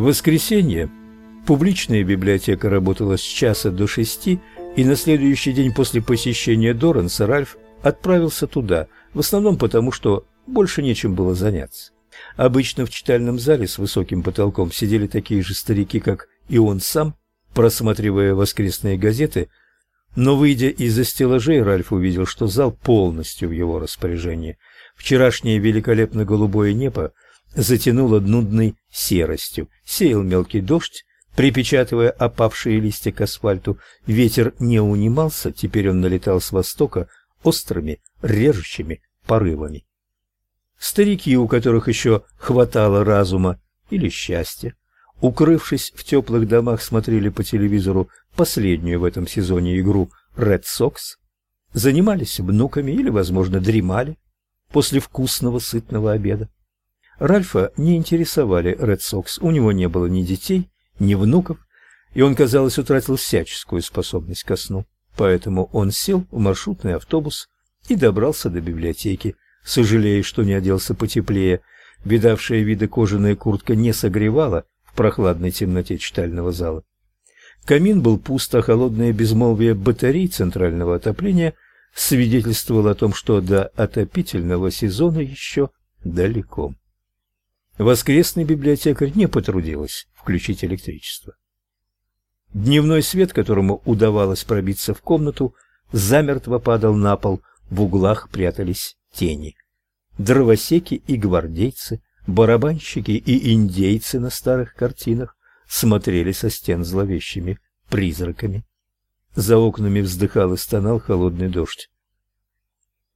В воскресенье публичная библиотека работала с часа до шести, и на следующий день после посещения Доранса Ральф отправился туда, в основном потому, что больше нечем было заняться. Обычно в читальном зале с высоким потолком сидели такие же старики, как и он сам, просматривая воскресные газеты, но, выйдя из-за стеллажей, Ральф увидел, что зал полностью в его распоряжении. Вчерашнее великолепно голубое небо затянуло нудной серостью, сеял мелкий дождь, припечатывая опавшие листья к асфальту. Ветер не унимался, теперь он налетал с востока острыми, режущими порывами. Старики, у которых еще хватало разума или счастья, укрывшись в теплых домах, смотрели по телевизору последнюю в этом сезоне игру Red Sox, занимались внуками или, возможно, дремали после вкусного сытного обеда. Ральфа не интересовали Red Sox, у него не было ни детей, ни внуков, и он, казалось, утратил всяческую способность ко сну. Поэтому он сел в маршрутный автобус и добрался до библиотеки, сожалея, что не оделся потеплее. Видавшая виды кожаная куртка не согревала в прохладной темноте читального зала. Камин был пуст, а холодное безмолвие батарей центрального отопления свидетельствовало о том, что до отопительного сезона еще далеко. Воскресный библиотекарь не потрудилась включить электричество. Дневной свет, которому удавалось пробиться в комнату, замертво падал на пол, в углах прятались тени. Дровосеки и гвардейцы, барабанщики и индейцы на старых картинах смотрели со стен зловещими призраками. За окнами вздыхал и стонал холодный дождь.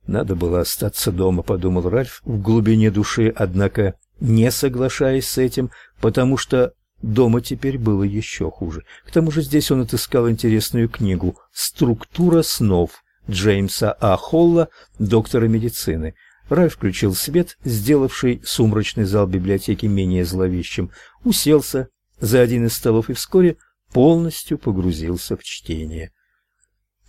Надо было остаться дома, подумал Ральф в глубине души, однако не соглашаясь с этим, потому что дома теперь было еще хуже. К тому же здесь он отыскал интересную книгу «Структура снов» Джеймса А. Холла, доктора медицины. Рай включил свет, сделавший сумрачный зал библиотеки менее зловещим, уселся за один из столов и вскоре полностью погрузился в чтение.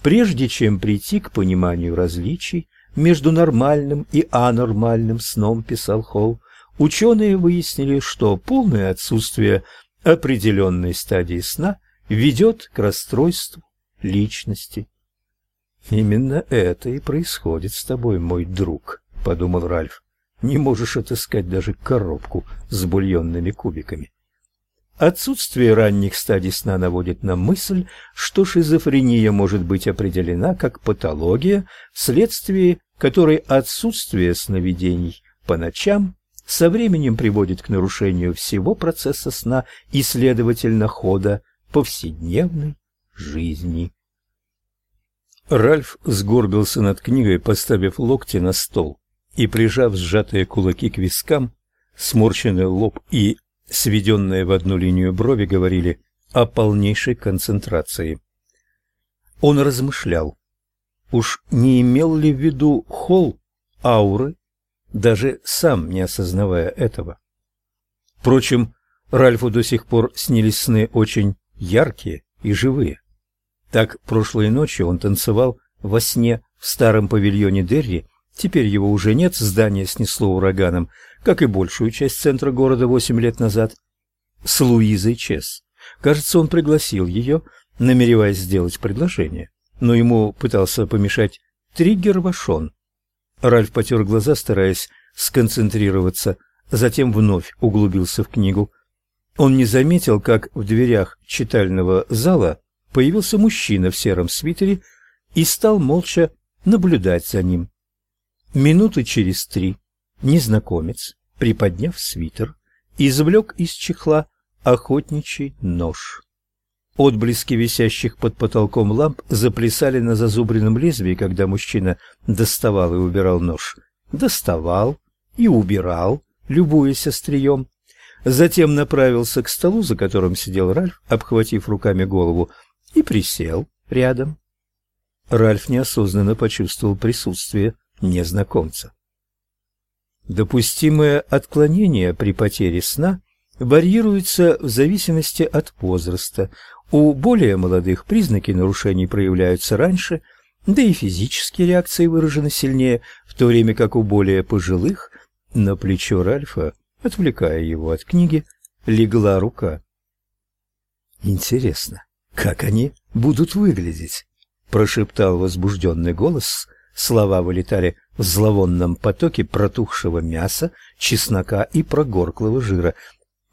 Прежде чем прийти к пониманию различий между нормальным и анормальным сном, писал Холл, ученые выяснили, что полное отсутствие определенной стадии сна ведет к расстройству личности. Именно это и происходит с тобой, мой друг, подумал Ральф. Не можешь отыскать даже коробку с бульонными кубиками. Отсутствие ранних стадий сна наводит на мысль, что шизофрения может быть определена как патология, вследствие которой отсутствие сновидений по ночам со временем приводит к нарушению всего процесса сна и, следовательно, хода повседневной жизни. Ральф сгорбился над книгой, поставив локти на стол и прижав сжатые кулаки к вискам, сморщенный лоб и сведенные в одну линию брови говорили о полнейшей концентрации. Он размышлял, уж не имел ли в виду холл ауры, даже сам не осознавая этого. Впрочем, Ральфу до сих пор снились сны очень яркие и живые. Так прошлой ночью он танцевал во сне в старом павильоне Дерри. Теперь его уже нет, здание снесло ураганом, как и большую часть центра города восемь лет назад. С Луизой Чес. Кажется, он пригласил ее, намереваясь сделать предложение, но ему пытался помешать триггер Вашон. Ральф потер глаза, стараясь сконцентрироваться, затем вновь углубился в книгу. Он не заметил, как в дверях читального зала появился мужчина в сером свитере и стал молча наблюдать за ним. Минуты через три незнакомец, приподняв свитер, извлек из чехла охотничий нож. Отблески висящих под потолком ламп заплясали на зазубренном лезвии, когда мужчина доставал и убирал нож. Доставал и убирал, любуясь острием. Затем направился к столу, за которым сидел Ральф, обхватив руками голову, и присел рядом. Ральф неосознанно почувствовал присутствие незнакомца. Допустимое отклонение при потере сна варьируется в зависимости от возраста. У более молодых признаки нарушений проявляются раньше, да и физические реакции выражены сильнее, в то время как у более пожилых на плечо Ральфа, отвлекая его от книги, легла рука. Интересно, как они будут выглядеть? прошептал возбужденный голос. Слова вылетали в зловонном потоке протухшего мяса, чеснока и прогорклого жира.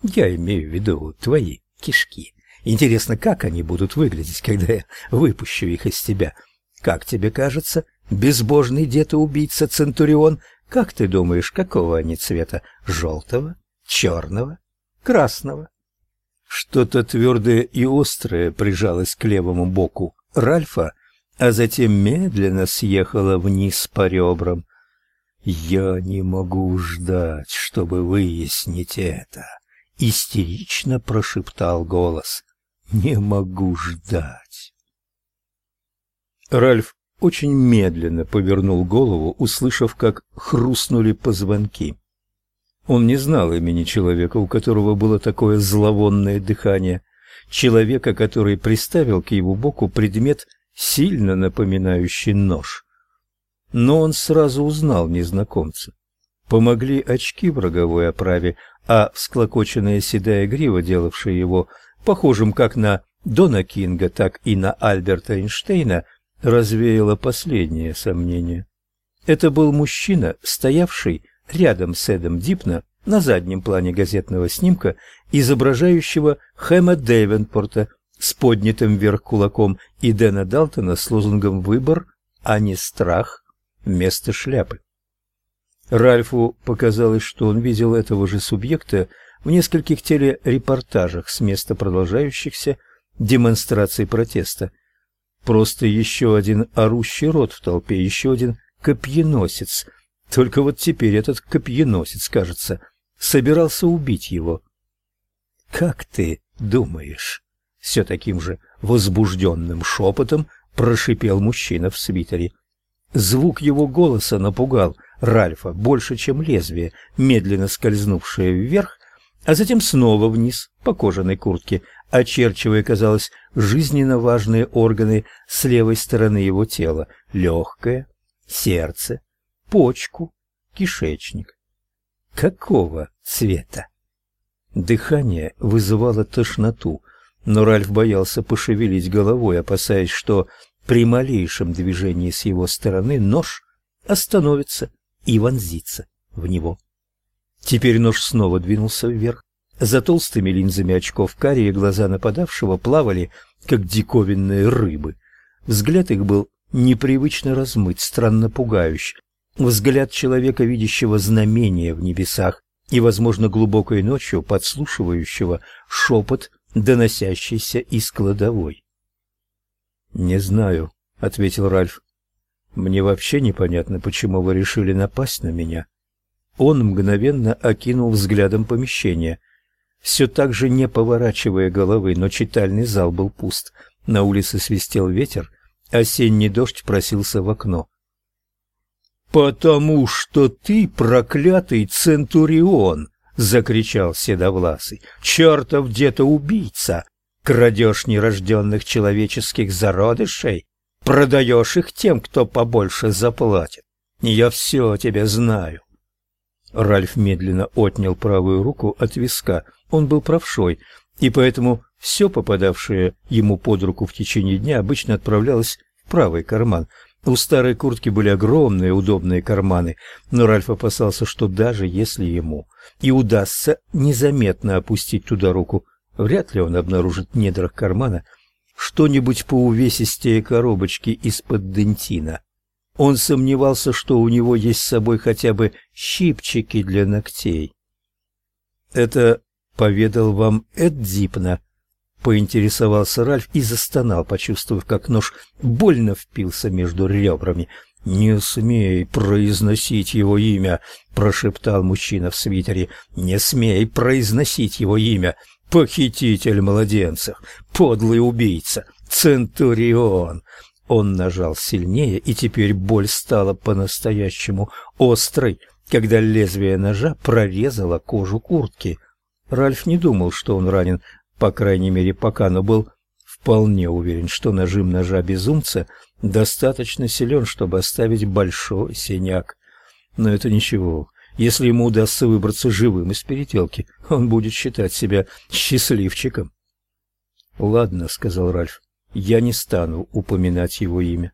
Я имею в виду твои кишки. Интересно, как они будут выглядеть, когда я выпущу их из тебя? Как тебе кажется, безбожный дед и убийца Центурион, как ты думаешь, какого они цвета? Желтого? Черного? Красного? Что-то твердое и острое прижалось к левому боку Ральфа, а затем медленно съехало вниз по ребрам. «Я не могу ждать, чтобы выяснить это», — истерично прошептал голос. «Не могу ждать». Ральф очень медленно повернул голову, услышав, как хрустнули позвонки. Он не знал имени человека, у которого было такое зловонное дыхание, человека, который приставил к его боку предмет, сильно напоминающий нож. Но он сразу узнал незнакомца. Помогли очки в роговой оправе, а всклокоченная седая грива, делавшая его похожим как на Дона Кинга, так и на Альберта Эйнштейна, развеяла последнее сомнение. Это был мужчина, стоявший рядом с Эдом Дипна на заднем плане газетного снимка, изображающего Хэма Дэвенпорта с поднятым вверх кулаком и Дэна Далтона с лозунгом «Выбор, а не страх» вместо шляпы. Ральфу показалось, что он видел этого же субъекта в нескольких телерепортажах с места продолжающихся демонстраций протеста. Просто еще один орущий рот в толпе, еще один копьеносец. Только вот теперь этот копьеносец, кажется, собирался убить его. «Как ты думаешь?» Все таким же возбужденным шепотом прошипел мужчина в свитере. Звук его голоса напугал Ральфа больше, чем лезвие, медленно скользнувшее вверх, а затем снова вниз по кожаной куртке, очерчивая, казалось, жизненно важные органы с левой стороны его тела: легкое, сердце, почку, кишечник. Какого цвета? Дыхание вызывало тошноту, но Ральф боялся пошевелить головой, опасаясь, что при малейшем движении с его стороны нож остановится и вонзится в него. Теперь нож снова двинулся вверх. За толстыми линзами очков карие глаза нападавшего плавали, как диковинные рыбы. Взгляд их был непривычно размыт, странно пугающий. Взгляд человека, видящего знамения в небесах и, возможно, глубокой ночью подслушивающего шепот доносящийся из кладовой. «Не знаю», — ответил Ральф. «Мне вообще непонятно, почему вы решили напасть на меня». Он мгновенно окинул взглядом помещение. Все так же не поворачивая головы, но читальный зал был пуст. На улице свистел ветер, осенний дождь просился в окно. «Потому что ты проклятый Центурион!» — закричал Седовласый. «Чертов где-то убийца! Крадешь нерожденных человеческих зародышей, продаешь их тем, кто побольше заплатит. Я все о тебе знаю». Ральф медленно отнял правую руку от виска. Он был правшой, и поэтому все попадавшее ему под руку в течение дня обычно отправлялось в правый карман — у старой куртки были огромные удобные карманы, но Ральф опасался, что даже если ему и удастся незаметно опустить туда руку, вряд ли он обнаружит в недрах кармана что-нибудь по увесистее коробочки из-под дентина. Он сомневался, что у него есть с собой хотя бы щипчики для ногтей. Это поведал вам Эд Дипна, поинтересовался Ральф и застонал, почувствовав, как нож больно впился между ребрами. «Не смей произносить его имя!» — прошептал мужчина в свитере. «Не смей произносить его имя! Похититель младенцев! Подлый убийца! Центурион!» Он нажал сильнее, и теперь боль стала по-настоящему острой, когда лезвие ножа прорезало кожу куртки. Ральф не думал, что он ранен, по крайней мере пока, но был вполне уверен, что нажим ножа безумца достаточно силен, чтобы оставить большой синяк. Но это ничего, Если ему удастся выбраться живым из переделки, он будет считать себя счастливчиком. «Ладно», — сказал Ральф, — «я не стану упоминать его имя».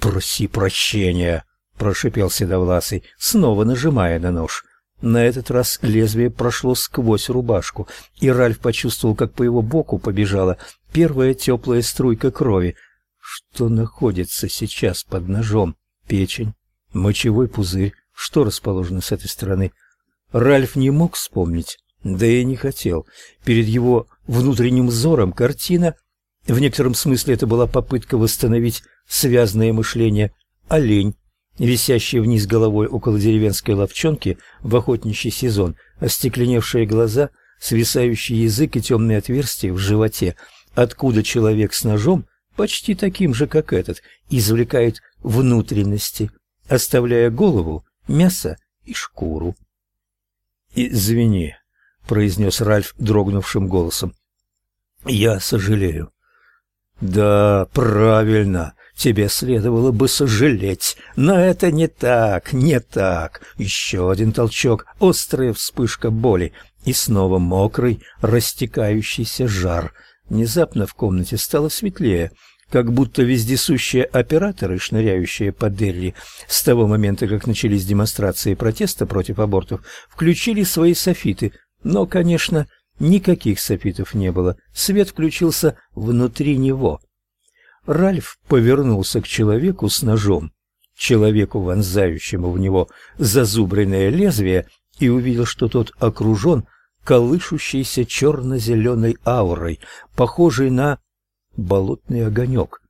«Проси прощения», — прошипел Седовласый, снова нажимая на нож. На этот раз лезвие прошло сквозь рубашку, и Ральф почувствовал, как по его боку побежала первая теплая струйка крови. Что находится сейчас под ножом? Печень? Мочевой пузырь? Что расположено с этой стороны? Ральф не мог вспомнить, да и не хотел. Перед его внутренним взором картина, в некотором смысле это была попытка восстановить связное мышление, олень, висящий вниз головой около деревенской ловчонки в охотничий сезон, остекленевшие глаза, свисающий язык и темные отверстия в животе, откуда человек с ножом, почти таким же, как этот, извлекает внутренности, оставляя голову, мясо и шкуру. «Извини», — произнес Ральф дрогнувшим голосом. «Я сожалею». «Да, правильно. Тебе следовало бы сожалеть, но это не так, не так. Еще один толчок, острая вспышка боли и снова мокрый, растекающийся жар. Внезапно в комнате стало светлее, как будто вездесущие операторы, шныряющие по Дерри с того момента, как начались демонстрации протеста против абортов, включили свои софиты. Но, конечно, никаких софитов не было. Свет включился внутри него. Ральф повернулся к человеку с ножом, человеку, вонзающему в него зазубренное лезвие, и увидел, что тот окружен колышущейся черно-зеленой аурой, похожей на болотный огонек.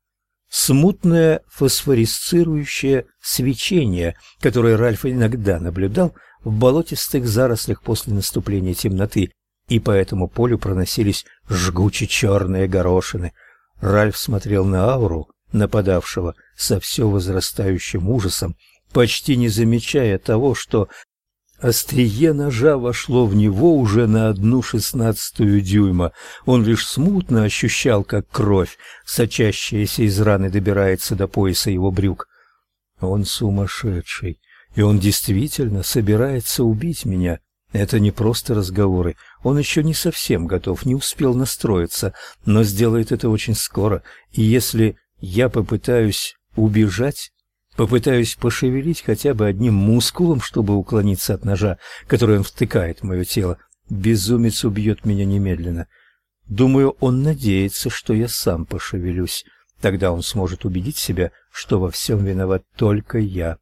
Смутное фосфорисцирующее свечение, которое Ральф иногда наблюдал в болотистых зарослях после наступления темноты, и по этому полю проносились жгуче черные горошины — Ральф смотрел на ауру нападавшего со все возрастающим ужасом, почти не замечая того, что острие ножа вошло в него уже на одну шестнадцатую дюйма. Он лишь смутно ощущал, как кровь, сочащаяся из раны, добирается до пояса его брюк. Он сумасшедший, и он действительно собирается убить меня. Это не просто разговоры. Он еще не совсем готов, не успел настроиться, но сделает это очень скоро. И если я попытаюсь убежать, попытаюсь пошевелить хотя бы одним мускулом, чтобы уклониться от ножа, который он втыкает в мое тело, безумец убьет меня немедленно. Думаю, он надеется, что я сам пошевелюсь. Тогда он сможет убедить себя, что во всем виноват только я.